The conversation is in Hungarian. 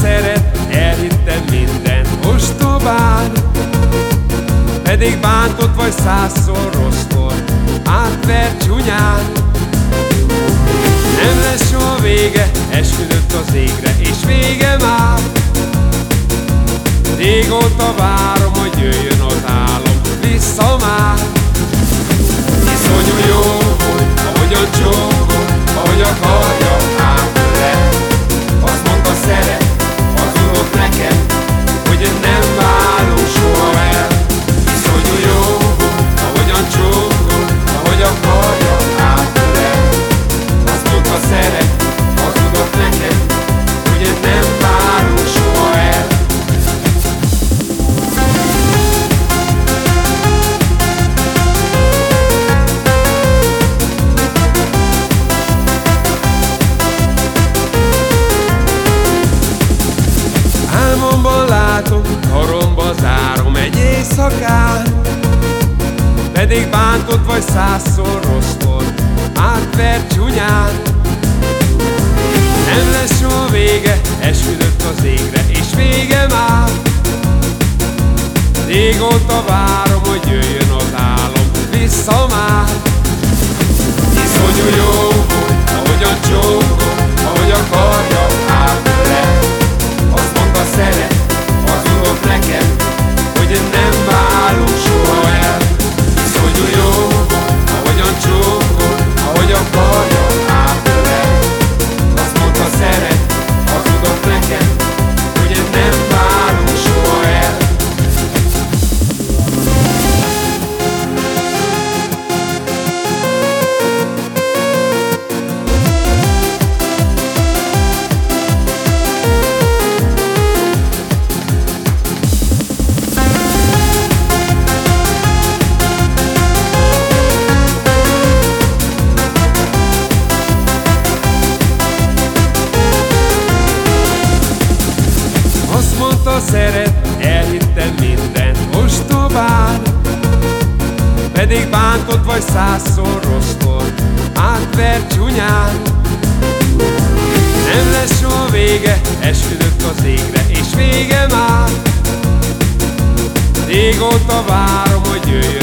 szeret, elhittem minden ostobán. Pedig bántott vagy százszor rosszkor, átvert csúnyán. Nem lesz soha vége, esküdött az égre, és vége már. Régóta várom, hogy jöjjön az álom, vissza már. Egy éjszakán. Pedig bántott vagy százszor rossz volt, átvert csúnyán. Nem lesz soha vége, esküdött az égre, és vége már. Régóta várom, hogy jöjjön az álom, Azt mondta szeret, elhittem minden ostobán Pedig bántott vagy százszor rossz volt, átvert csúnyán. Nem lesz soha vége, esküdött az égre, és vége már. Régóta várom, hogy jöjjön